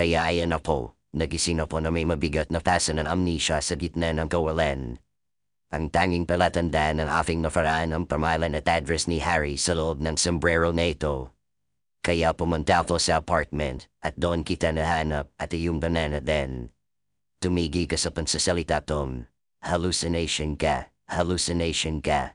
Kaya ayan ako, nagising ako na may mabigat na fasa ng amnesia sa gitna ng kawalan. Ang tanging palatandaan ng aking nafaraan ang pamalan at address ni Harry sa loob ng sombrero na ito. Kaya pumunta ako sa apartment at doon kita nahanap at iyong banana din. Tumigi ka sa pansasalita Tom. Hallucination ka, hallucination ka.